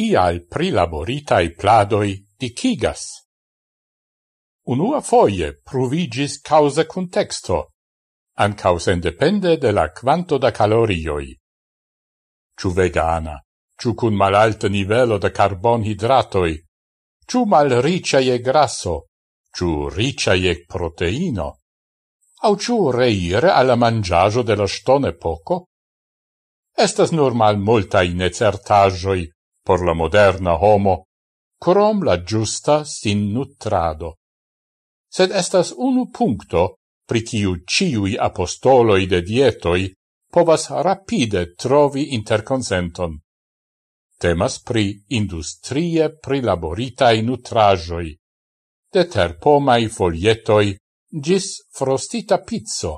kial prilaboritai pladoi dicigas. Unua foie pruvigis causa contexto, ancau independe de la quanto da calorioi. Ciu vegana, ciu cun malalta nivelo de carbonhidratoi, ciu mal ricciae grasso, ciu ricciae proteino, au ciu reire alla mangiajo de la stone poco, estas normal multai necertajoi por la moderna homo, crom la giusta sin nutrado. Sed estas unu puncto pri kiu ciui apostoloi de dietoi povas rapide trovi interconsenton. Temas pri industrie prilaboritai nutrajoi, de terpomai folietoi gis frostita pizzo.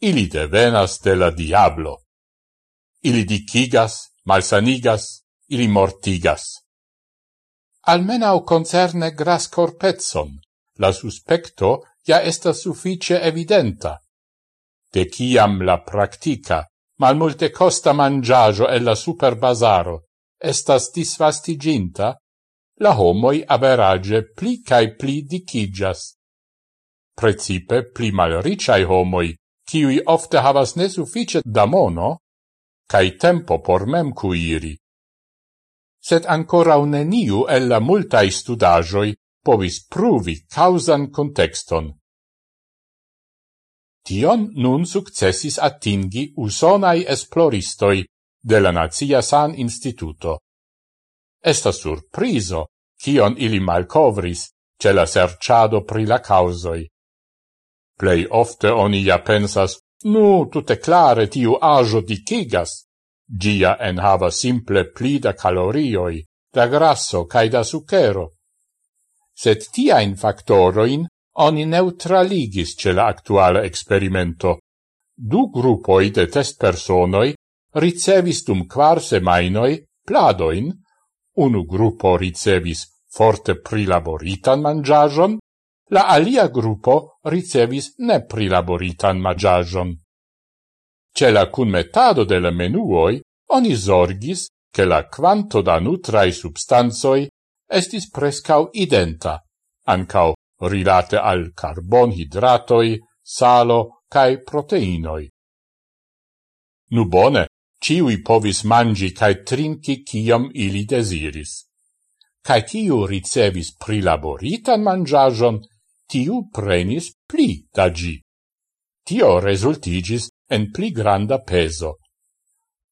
Ili devenas de la diablo. Ili dicigas, malsanigas, ili mortigas. Almenau concerne gras corpetson, la suspecto ja estas suffice evidenta. De ciam la practica, mal multe costa mangiajo e la super bazaro estas disvastiginta, la homoi average pli cae pli dicigas. Precipe pli malricai homoi, ciui ofte havas ne suffice da mono, cae tempo por mem cuiri, sed ancora neniu el la multae studagioi povis pruvi causan contexton. Tion nun successis attingi usonai esploristoi de la Nazia San Instituto. Esta surpriso, cion ili malcovris ce la serciado pri la causoi. Plei ofte oni ja pensas, nu, tutte clare tiu ajo dicigas, Gia en hava simple pli da calorioi, da grasso cae da sucero. Sed tiain factoroin oni neutraligis ce la actuale experimento. Du gruppoi de test personoi ricevis dum quar semainoi pladoin, unu gruppo ricevis forte prilaboritan mangiagion, la alia gruppo ricevis ne prilaboritan mangiagion. Ce la cunmetado de la menuoi, oni zorgis che la quanto da nutrai substanzoi estis prescau identa, ancau rilate al carbonhidratoi, salo cae proteinoi. Nu bone, ciui povis mangi cae trinci ciam ili desiris. Cae ciu ricevis prilaboritan mangiagion, tiu prenis pli da gi. Tio resultigis en pli granda peso.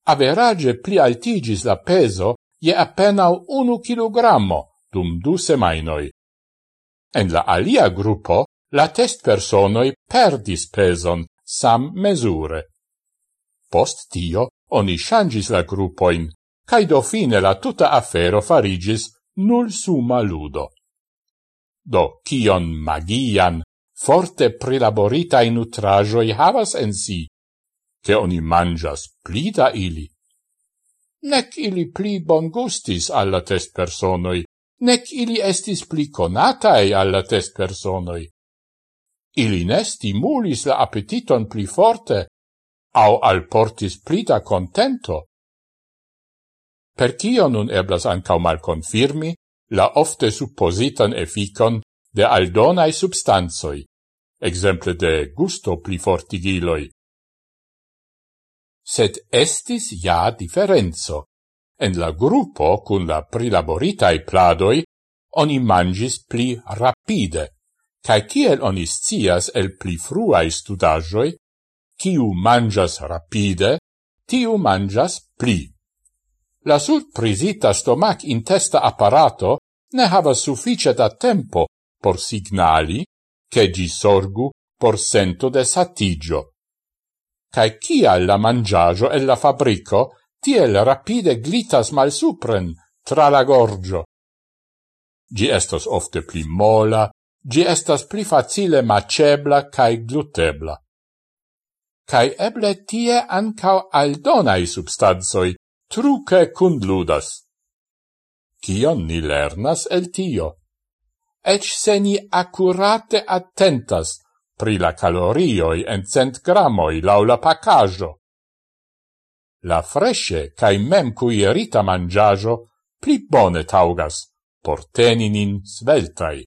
Average pli altigis la peso je appenao unu kilogrammo dum du semainoi. En la alia gruppo, la test personoi perdis peson sam mesure. Post tio, oni changis la gruppoin, cae do fine la tuta afero farigis nul suma ludo. Do, cion magian, forte prilaborita in utrajoi havas en si, che oni mangias pli da ili. Nec ili pli bon gustis alla test personoi, nec ili estis pli conatae alla test personoi. Ili ne stimulis la appetiton pli forte, au alportis pli da contento. Per cio nun eblas ancau malconfirmi la ofte suppositan efficon de aldonae substanzoi, exemple de gusto pli fortigiloi sed estis ja differenzo. En la gruppo cun la prilaboritai pladoi oni mangis pli rapide, cae kiel oni scias el pli fruae studagioi, kiu mangias rapide, tiu mangias pli. La surprisita stomac in testa apparato ne hava suffice da tempo por signali che gi sorgu por sento de satigio cae cial la mangiajo e la fabrico tiel rapide glitas mal supren tra la gorgio. Gi estos ofte pli mola, gi estas pli facile macebla cae glutebla. Cae eble tie ancao aldonai substanzoi, truce cundludas. Cion ni lernas el tio? Ec se ni accurate attentas pri la calorioi en cent gramoi laula pacajo. La fresce cae mem cuierita mangiajo pli bone taugas por teni nin sveltai.